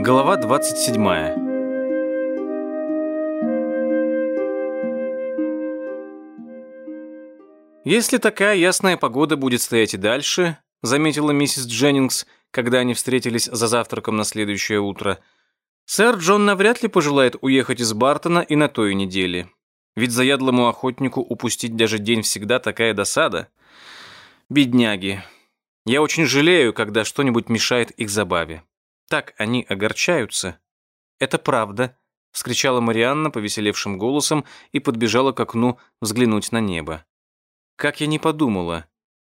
Глава 27. Если такая ясная погода будет стоять и дальше, заметила миссис Дженнингс, когда они встретились за завтраком на следующее утро, сэр Джон навряд ли пожелает уехать из Бартона и на той неделе. Ведь заядлому охотнику упустить даже день всегда такая досада. Бедняги. Я очень жалею, когда что-нибудь мешает их забаве. Так они огорчаются. Это правда, вскричала Марианна повеселевшим голосом и подбежала к окну взглянуть на небо. Как я не подумала.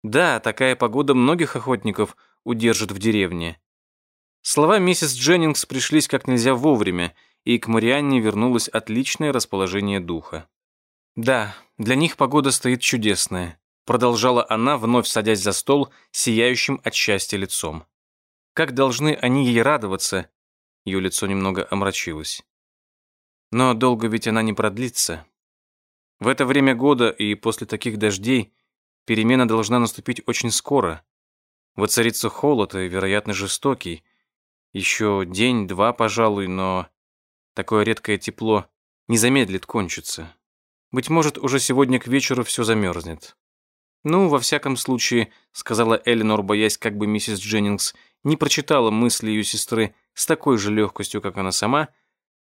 Да, такая погода многих охотников удержит в деревне. Слова миссис Дженнингс пришлись как нельзя вовремя, и к Марианне вернулось отличное расположение духа. Да, для них погода стоит чудесная, продолжала она, вновь садясь за стол, сияющим от счастья лицом. Как должны они ей радоваться? Ее лицо немного омрачилось. Но долго ведь она не продлится. В это время года и после таких дождей перемена должна наступить очень скоро. Воцарится холод и, вероятно, жестокий. Еще день-два, пожалуй, но такое редкое тепло не замедлит кончиться. Быть может, уже сегодня к вечеру все замерзнет. «Ну, во всяком случае», — сказала Эленор, боясь, как бы миссис Дженнингс не прочитала мысли ее сестры с такой же легкостью, как она сама,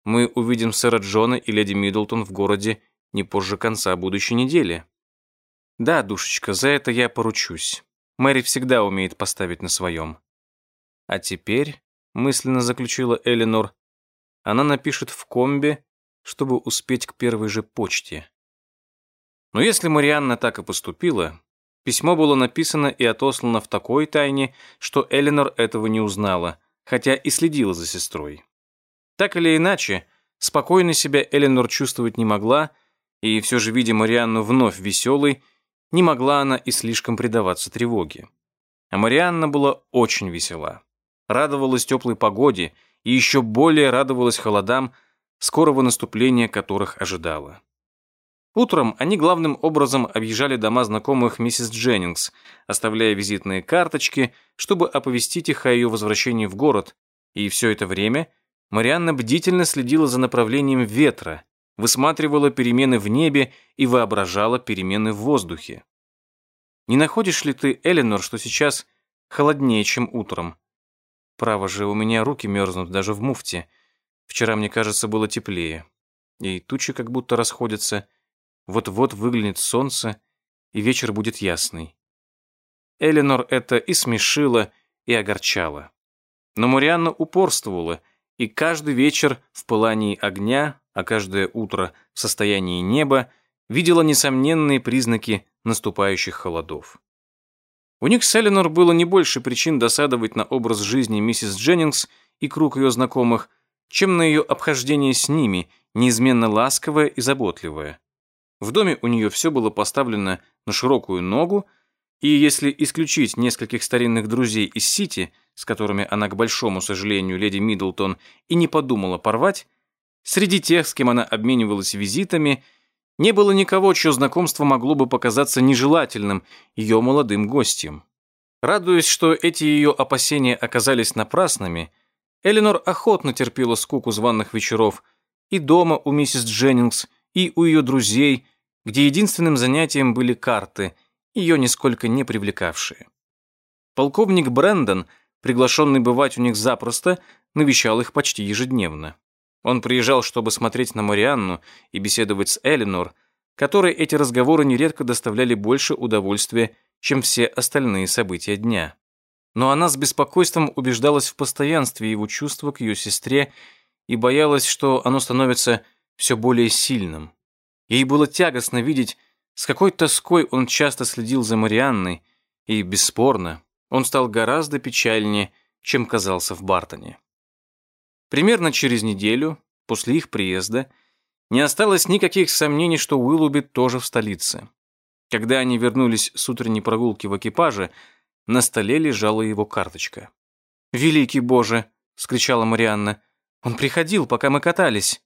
мы увидим сэра Джона и леди Миддлтон в городе не позже конца будущей недели. Да, душечка, за это я поручусь. Мэри всегда умеет поставить на своем. А теперь, мысленно заключила Эленор, она напишет в комбе, чтобы успеть к первой же почте. Но если Марианна так и поступила, Письмо было написано и отослано в такой тайне, что Эленор этого не узнала, хотя и следила за сестрой. Так или иначе, спокойно себя Эленор чувствовать не могла, и все же, видя Марианну вновь веселой, не могла она и слишком предаваться тревоге. А Марианна была очень весела. Радовалась теплой погоде и еще более радовалась холодам, скорого наступления которых ожидала. Утром они главным образом объезжали дома знакомых миссис Дженнингс, оставляя визитные карточки, чтобы оповестить их о ее возвращении в город, и все это время Марианна бдительно следила за направлением ветра, высматривала перемены в небе и воображала перемены в воздухе. «Не находишь ли ты, Эленор, что сейчас холоднее, чем утром? Право же, у меня руки мерзнут даже в муфте. Вчера, мне кажется, было теплее. И тучи как будто расходятся, вот-вот выглянет солнце, и вечер будет ясный. Эленор это и смешило, и огорчало. Но Марианна упорствовала, и каждый вечер в пылании огня, а каждое утро в состоянии неба видела несомненные признаки наступающих холодов. У них с Эленор было не больше причин досадовать на образ жизни миссис Дженнингс и круг ее знакомых, чем на ее обхождение с ними, неизменно ласковое и заботливое. В доме у нее все было поставлено на широкую ногу, и если исключить нескольких старинных друзей из Сити, с которыми она, к большому сожалению, леди Миддлтон и не подумала порвать, среди тех, с кем она обменивалась визитами, не было никого, чье знакомство могло бы показаться нежелательным ее молодым гостям. Радуясь, что эти ее опасения оказались напрасными, Эленор охотно терпела скуку званных вечеров и дома у миссис Дженнингс, и у ее друзей, где единственным занятием были карты, ее нисколько не привлекавшие. Полковник Брэндон, приглашенный бывать у них запросто, навещал их почти ежедневно. Он приезжал, чтобы смотреть на Марианну и беседовать с Эленор, которой эти разговоры нередко доставляли больше удовольствия, чем все остальные события дня. Но она с беспокойством убеждалась в постоянстве его чувства к ее сестре и боялась, что оно становится все более сильным. Ей было тягостно видеть, с какой тоской он часто следил за Марианной, и, бесспорно, он стал гораздо печальнее, чем казался в Бартоне. Примерно через неделю, после их приезда, не осталось никаких сомнений, что Уиллуби тоже в столице. Когда они вернулись с утренней прогулки в экипаже, на столе лежала его карточка. «Великий Боже!» — скричала Марианна. «Он приходил, пока мы катались».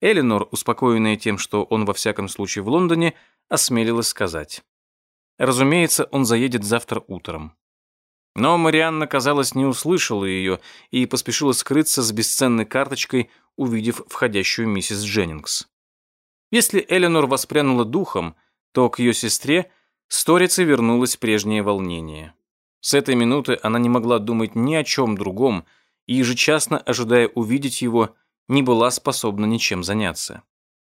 Эленор, успокоенная тем, что он во всяком случае в Лондоне, осмелилась сказать. Разумеется, он заедет завтра утром. Но Марианна, казалось, не услышала ее и поспешила скрыться с бесценной карточкой, увидев входящую миссис Дженнингс. Если Эленор воспрянула духом, то к ее сестре Сторице вернулось прежнее волнение. С этой минуты она не могла думать ни о чем другом и, ежечасно ожидая увидеть его, не была способна ничем заняться.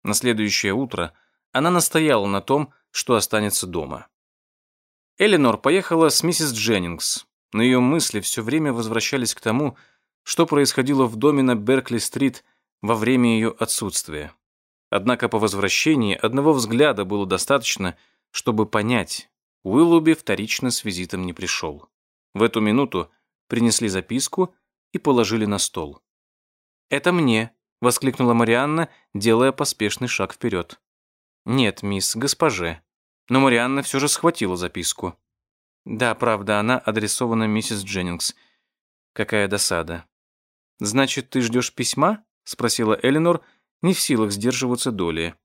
На следующее утро она настояла на том, что останется дома. Эленор поехала с миссис Дженнингс, но ее мысли все время возвращались к тому, что происходило в доме на Беркли-стрит во время ее отсутствия. Однако по возвращении одного взгляда было достаточно, чтобы понять, Уиллуби вторично с визитом не пришел. В эту минуту принесли записку и положили на стол. «Это мне», — воскликнула Марианна, делая поспешный шаг вперед. «Нет, мисс, госпоже». Но Марианна все же схватила записку. Да, правда, она адресована миссис Дженнингс. Какая досада. Значит, ты ждешь письма? спросила Эленор, не в силах сдерживаться доли.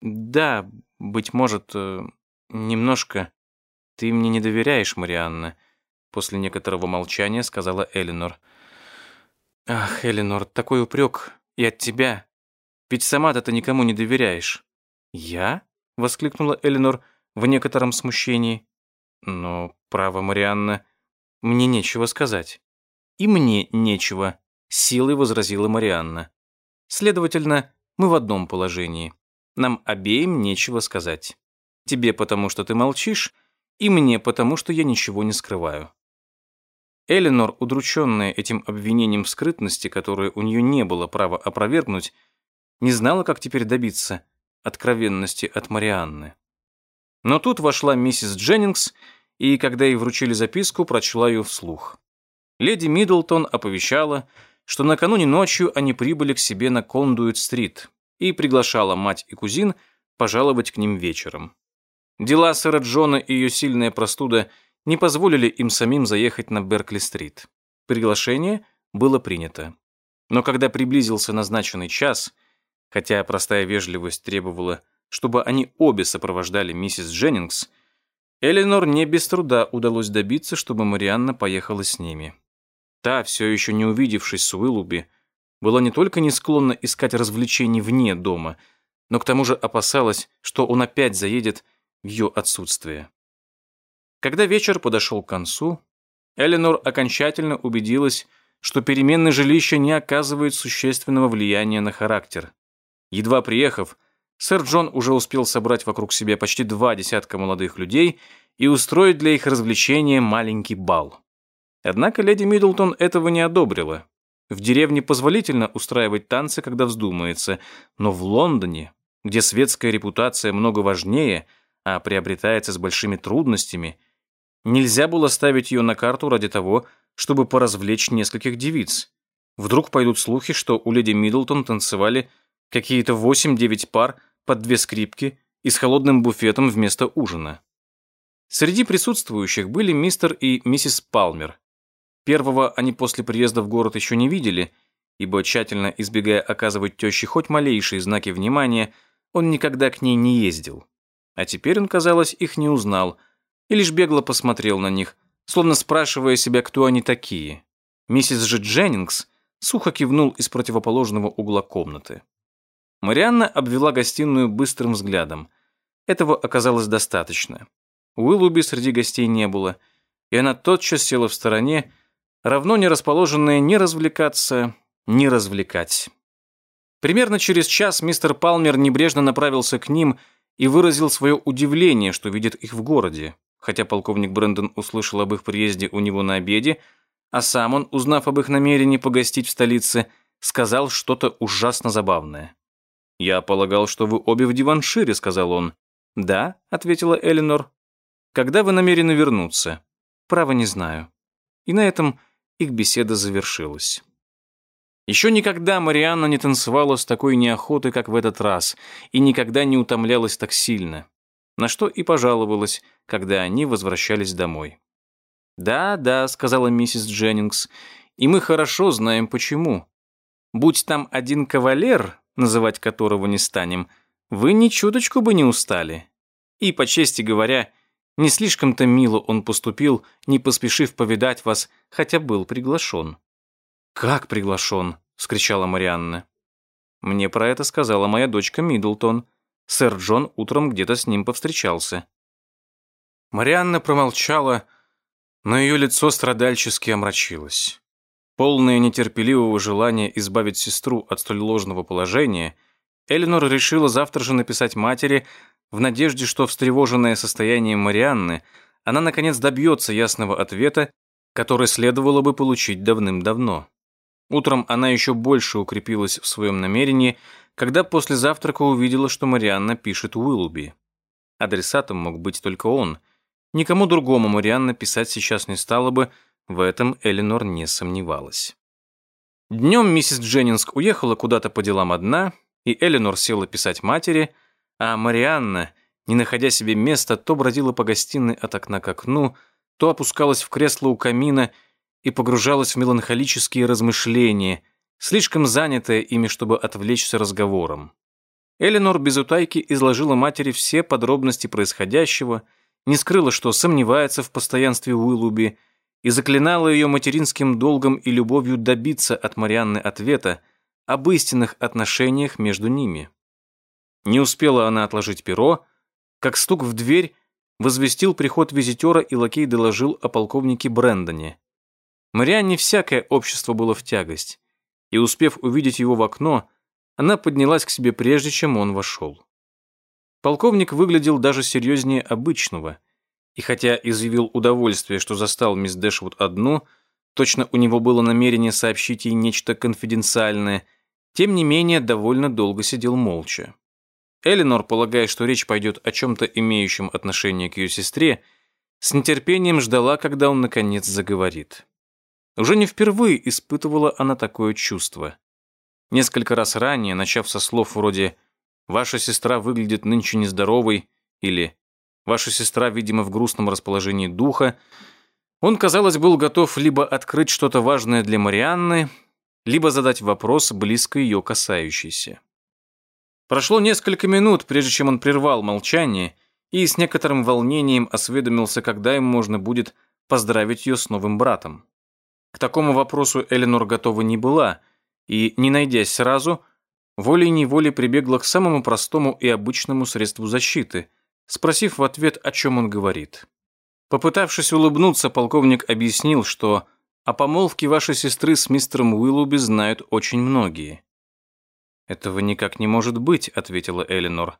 Да, быть может, э, немножко. Ты мне не доверяешь, Марианна, после некоторого молчания сказала Эленор. Ах, Эленор, такой упрек и от тебя. Ведь сама-то ты никому не доверяешь. Я? воскликнула Эленор в некотором смущении. Но, право, Марианна, мне нечего сказать. И мне нечего, силой возразила Марианна. Следовательно, мы в одном положении. Нам обеим нечего сказать. Тебе потому, что ты молчишь, и мне потому, что я ничего не скрываю. Эленор, удрученная этим обвинением в скрытности, которое у нее не было права опровергнуть, не знала, как теперь добиться откровенности от Марианны. Но тут вошла миссис Дженнингс, и, когда ей вручили записку, прочла ее вслух. Леди Миддлтон оповещала, что накануне ночью они прибыли к себе на Кондуит-стрит и приглашала мать и кузин пожаловать к ним вечером. Дела сэра Джона и ее сильная простуда не позволили им самим заехать на Беркли-стрит. Приглашение было принято. Но когда приблизился назначенный час, хотя простая вежливость требовала чтобы они обе сопровождали миссис Дженнингс, Эленор не без труда удалось добиться, чтобы Марианна поехала с ними. Та, все еще не увидевшись с Уиллуби, была не только не склонна искать развлечений вне дома, но к тому же опасалась, что он опять заедет в ее отсутствие. Когда вечер подошел к концу, Эленор окончательно убедилась, что переменное жилище не оказывает существенного влияния на характер. Едва приехав, Сэр Джон уже успел собрать вокруг себя почти два десятка молодых людей и устроить для их развлечения маленький бал. Однако леди Миддлтон этого не одобрила. В деревне позволительно устраивать танцы, когда вздумается, но в Лондоне, где светская репутация много важнее, а приобретается с большими трудностями, нельзя было ставить ее на карту ради того, чтобы поразвлечь нескольких девиц. Вдруг пойдут слухи, что у леди Миддлтон танцевали какие-то восемь-девять пар под две скрипки и с холодным буфетом вместо ужина. Среди присутствующих были мистер и миссис Палмер. Первого они после приезда в город еще не видели, ибо, тщательно избегая оказывать теще хоть малейшие знаки внимания, он никогда к ней не ездил. А теперь он, казалось, их не узнал и лишь бегло посмотрел на них, словно спрашивая себя, кто они такие. Миссис же Дженнингс сухо кивнул из противоположного угла комнаты. Марианна обвела гостиную быстрым взглядом. Этого оказалось достаточно. Уиллуби среди гостей не было, и она тотчас села в стороне, равно не расположенная ни развлекаться, ни развлекать. Примерно через час мистер Палмер небрежно направился к ним и выразил свое удивление, что видит их в городе, хотя полковник Брэндон услышал об их приезде у него на обеде, а сам он, узнав об их намерении погостить в столице, сказал что-то ужасно забавное. «Я полагал, что вы обе в диваншире», — сказал он. «Да», — ответила Эленор. «Когда вы намерены вернуться?» «Право не знаю». И на этом их беседа завершилась. Еще никогда Марианна не танцевала с такой неохотой, как в этот раз, и никогда не утомлялась так сильно, на что и пожаловалась, когда они возвращались домой. «Да, да», — сказала миссис Дженнингс, — «и мы хорошо знаем, почему. Будь там один кавалер, называть которого не станем, вы ни чуточку бы не устали. И, по чести говоря, Не слишком-то мило он поступил, не поспешив повидать вас, хотя был приглашен». «Как приглашен?» — вскричала Марианна. «Мне про это сказала моя дочка Миддлтон. Сэр Джон утром где-то с ним повстречался». Марианна промолчала, но ее лицо страдальчески омрачилось. Полное нетерпеливого желания избавить сестру от столь ложного положения, Эленор решила завтра же написать матери в надежде, что встревоженное состояние Марианны она наконец добьется ясного ответа, который следовало бы получить давным-давно. Утром она еще больше укрепилась в своем намерении, когда после завтрака увидела, что Марианна пишет Уиллуби. Адресатом мог быть только он. Никому другому Марианна писать сейчас не стала бы, в этом Эленор не сомневалась. Днем миссис Дженнинск уехала куда-то по делам одна, и Эленор села писать матери, а Марианна, не находя себе места, то бродила по гостиной от окна к окну, то опускалась в кресло у камина и погружалась в меланхолические размышления, слишком занятая ими, чтобы отвлечься разговором. Эленор без утайки изложила матери все подробности происходящего, не скрыла, что сомневается в постоянстве Уиллуби, и заклинала ее материнским долгом и любовью добиться от Марианны ответа об истинных отношениях между ними. Не успела она отложить перо, как стук в дверь возвестил приход визитера, и лакей доложил о полковнике Брэндоне. Марианне всякое общество было в тягость, и, успев увидеть его в окно, она поднялась к себе прежде, чем он вошел. Полковник выглядел даже серьезнее обычного, и хотя изъявил удовольствие, что застал мисс Дэшвуд одну, точно у него было намерение сообщить ей нечто конфиденциальное, тем не менее довольно долго сидел молча. Эленор, полагая, что речь пойдет о чем-то имеющем отношение к ее сестре, с нетерпением ждала, когда он наконец заговорит. Уже не впервые испытывала она такое чувство. Несколько раз ранее, начав со слов вроде «Ваша сестра выглядит нынче нездоровой» или Ваша сестра, видимо, в грустном расположении духа. Он, казалось, был готов либо открыть что-то важное для Марианны, либо задать вопрос, близко ее касающийся. Прошло несколько минут, прежде чем он прервал молчание и с некоторым волнением осведомился, когда им можно будет поздравить ее с новым братом. К такому вопросу Эленор готова не была, и, не найдясь сразу, волей-неволей прибегла к самому простому и обычному средству защиты спросив в ответ, о чем он говорит. Попытавшись улыбнуться, полковник объяснил, что о помолвке вашей сестры с мистером Уиллуби знают очень многие. «Этого никак не может быть», — ответила Эленор,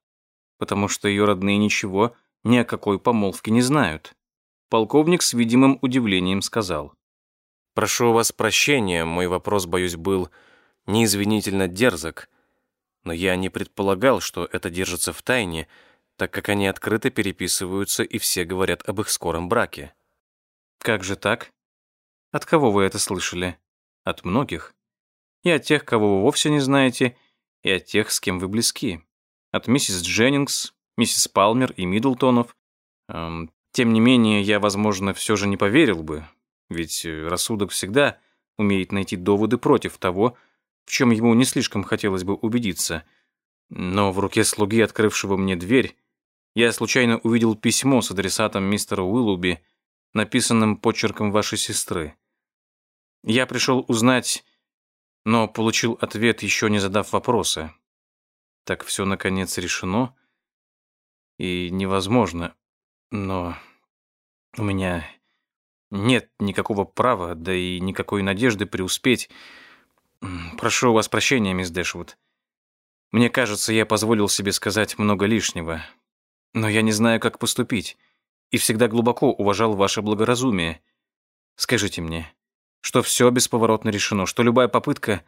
«потому что ее родные ничего ни о какой помолвке не знают». Полковник с видимым удивлением сказал. «Прошу у вас прощения, мой вопрос, боюсь, был неизвинительно дерзок, но я не предполагал, что это держится в тайне, — так как они открыто переписываются и все говорят об их скором браке. Как же так? От кого вы это слышали? От многих. И от тех, кого вы вовсе не знаете, и от тех, с кем вы близки. От миссис Дженнингс, миссис Палмер и Миддлтонов. Эм, тем не менее, я, возможно, все же не поверил бы, ведь рассудок всегда умеет найти доводы против того, в чем ему не слишком хотелось бы убедиться. Но в руке слуги, открывшего мне дверь, я случайно увидел письмо с адресатом мистера Уиллуби, написанным почерком вашей сестры. Я пришел узнать, но получил ответ, еще не задав вопроса. Так все, наконец, решено и невозможно. Но у меня нет никакого права, да и никакой надежды преуспеть. Прошу вас прощения, мисс Дэшвуд. Мне кажется, я позволил себе сказать много лишнего. Но я не знаю, как поступить, и всегда глубоко уважал ваше благоразумие. Скажите мне, что все бесповоротно решено, что любая попытка,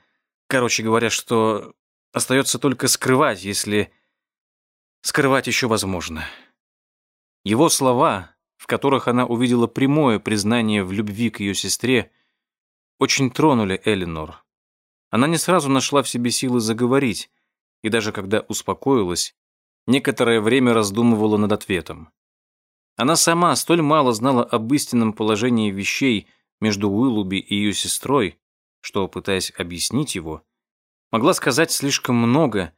короче говоря, что остается только скрывать, если скрывать еще возможно. Его слова, в которых она увидела прямое признание в любви к ее сестре, очень тронули Элинор. Она не сразу нашла в себе силы заговорить, и даже когда успокоилась, некоторое время раздумывала над ответом. Она сама столь мало знала об истинном положении вещей между Уиллуби и ее сестрой, что, пытаясь объяснить его, могла сказать слишком много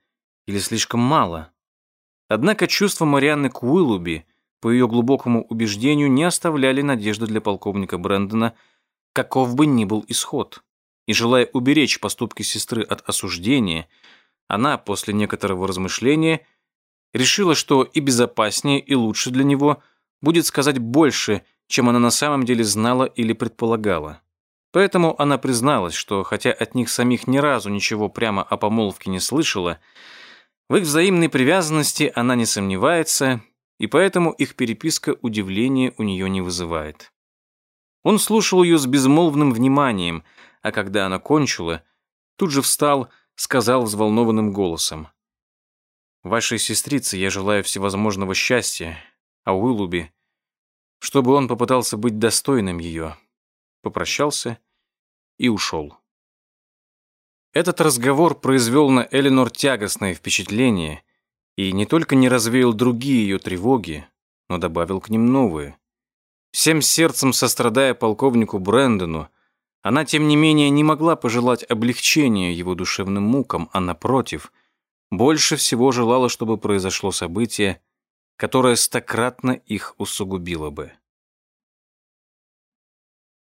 или слишком мало. Однако чувство Марианны к Уиллуби по ее глубокому убеждению, не оставляли надежды для полковника Брэндона, каков бы ни был исход. И желая уберечь поступки сестры от осуждения, она, после некоторого размышления, решила, что и безопаснее, и лучше для него будет сказать больше, чем она на самом деле знала или предполагала. Поэтому она призналась, что хотя от них самих ни разу ничего прямо о помолвке не слышала, в их взаимной привязанности она не сомневается, и поэтому их переписка удивления у нее не вызывает. Он слушал ее с безмолвным вниманием, а когда она кончила, тут же встал, сказал взволнованным голосом. «Вашей сестрице я желаю всевозможного счастья, а Уиллуби, чтобы он попытался быть достойным ее» попрощался и ушел. Этот разговор произвел на Эленор тягостное впечатление и не только не развеял другие ее тревоги, но добавил к ним новые. Всем сердцем сострадая полковнику Брэндону, она, тем не менее, не могла пожелать облегчения его душевным мукам, а, напротив, больше всего желала, чтобы произошло событие, которое стократно их усугубило бы.